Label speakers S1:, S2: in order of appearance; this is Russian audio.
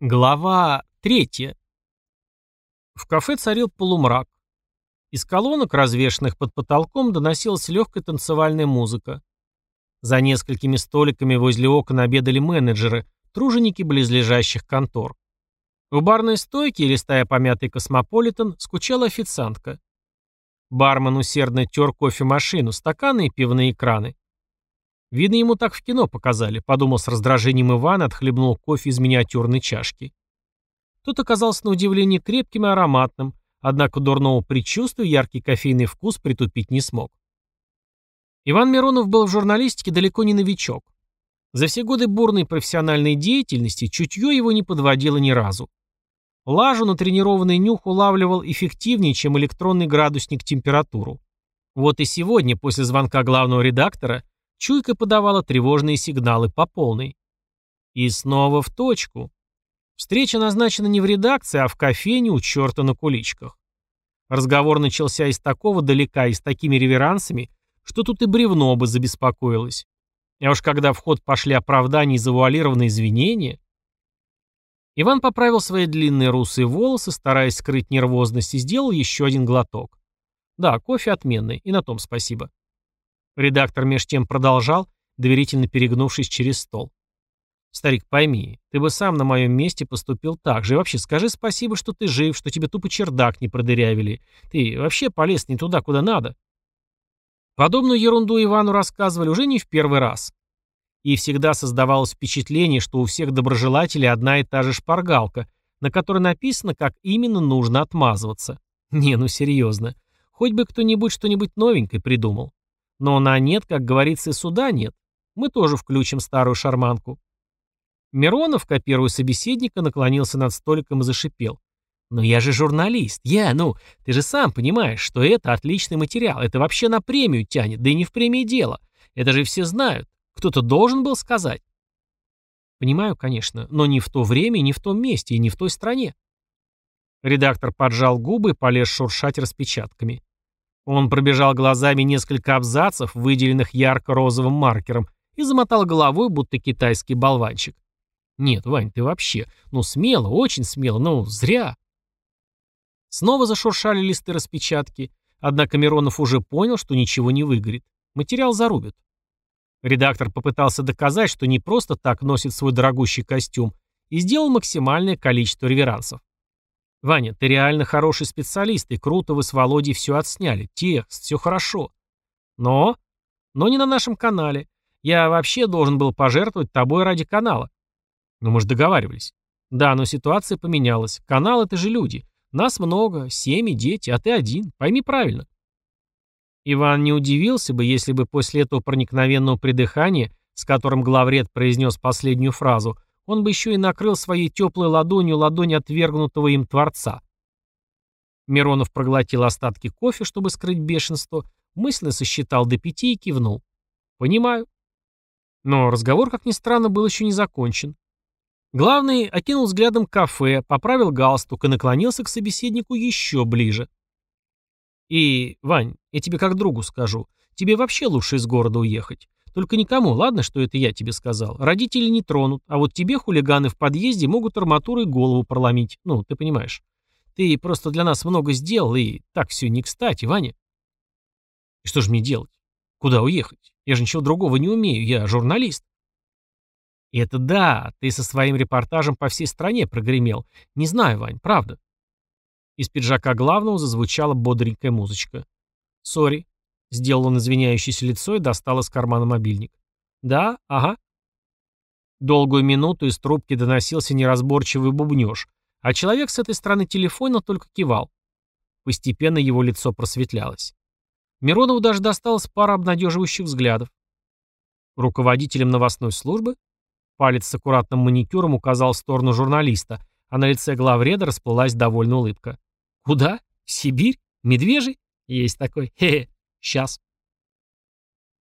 S1: Глава третья. В кафе царил полумрак. Из колонок, развешанных под потолком, доносилась легкая танцевальная музыка. За несколькими столиками возле окон обедали менеджеры, труженики близлежащих контор. У барной стойки, листая помятый космополитен, скучала официантка. Бармен усердно тер кофемашину, стаканы и пивные краны. Видно, ему так в кино показали, подумал с раздражением Иван, отхлебнул кофе из миниатюрной чашки. Тот оказался на удивление крепким и ароматным, однако дурного предчувствия яркий кофейный вкус притупить не смог. Иван Миронов был в журналистике далеко не новичок. За все годы бурной профессиональной деятельности чутье его не подводило ни разу. Лажу на тренированный нюх улавливал эффективнее, чем электронный градусник температуру. Вот и сегодня, после звонка главного редактора, Чуйка подавала тревожные сигналы по полной. И снова в точку. Встреча назначена не в редакции, а в кофейне у черта на куличках. Разговор начался из такого далека и с такими реверансами, что тут и бревно бы забеспокоилось. А уж когда в ход пошли оправдания и завуалированные извинения... Иван поправил свои длинные русые волосы, стараясь скрыть нервозность, и сделал еще один глоток. Да, кофе отменный, и на том спасибо. Редактор меж тем продолжал, доверительно перегнувшись через стол. «Старик, пойми, ты бы сам на моем месте поступил так же. И вообще скажи спасибо, что ты жив, что тебе тупо чердак не продырявили. Ты вообще полез не туда, куда надо». Подобную ерунду Ивану рассказывали уже не в первый раз. И всегда создавалось впечатление, что у всех доброжелателей одна и та же шпаргалка, на которой написано, как именно нужно отмазываться. Не, ну серьезно. Хоть бы кто-нибудь что-нибудь новенькое придумал. Но на нет, как говорится, и суда нет. Мы тоже включим старую шарманку. Миронов, копируя собеседника, наклонился над столиком и зашипел. «Но я же журналист. Я, ну, ты же сам понимаешь, что это отличный материал. Это вообще на премию тянет, да и не в премии дело. Это же все знают. Кто-то должен был сказать». «Понимаю, конечно, но не в то время, не в том месте и не в той стране». Редактор поджал губы и полез шуршать распечатками. Он пробежал глазами несколько абзацев, выделенных ярко-розовым маркером, и замотал головой, будто китайский болванчик. «Нет, Вань, ты вообще, ну смело, очень смело, ну зря». Снова зашуршали листы распечатки, однако Миронов уже понял, что ничего не выгорит. Материал зарубят. Редактор попытался доказать, что не просто так носит свой дорогущий костюм, и сделал максимальное количество реверансов. Ваня, ты реально хороший специалист, и круто вы с Володей все отсняли. Текст, все хорошо. Но... Но не на нашем канале. Я вообще должен был пожертвовать тобой ради канала. Ну, мы же договаривались. Да, но ситуация поменялась. Канал — это же люди. Нас много, семьи, дети, а ты один. Пойми правильно. Иван не удивился бы, если бы после этого проникновенного придыхания, с которым главред произнес последнюю фразу, он бы еще и накрыл своей теплой ладонью ладонь отвергнутого им Творца. Миронов проглотил остатки кофе, чтобы скрыть бешенство, мысленно сосчитал до пяти и кивнул. «Понимаю». Но разговор, как ни странно, был еще не закончен. Главный окинул взглядом кафе, поправил галстук и наклонился к собеседнику еще ближе. «И, Вань, я тебе как другу скажу, тебе вообще лучше из города уехать. Только никому, ладно, что это я тебе сказал. Родители не тронут, а вот тебе хулиганы в подъезде могут арматурой голову проломить. Ну, ты понимаешь. Ты просто для нас много сделал, и так все не кстати, Ваня. И что же мне делать? Куда уехать? Я же ничего другого не умею, я журналист. это да, ты со своим репортажем по всей стране прогремел. Не знаю, Вань, правда. Из пиджака главного зазвучала бодренькая музычка. Сори, Сделал он извиняющееся лицо и достал из кармана мобильник. «Да? Ага». Долгую минуту из трубки доносился неразборчивый бубнёж, а человек с этой стороны телефона только кивал. Постепенно его лицо просветлялось. Миронову даже досталось пара обнадеживающих взглядов. Руководителем новостной службы? Палец с аккуратным маникюром указал в сторону журналиста, а на лице главреда расплылась довольная улыбка. «Куда? Сибирь? Медвежий? Есть такой. Хе-хе. Сейчас.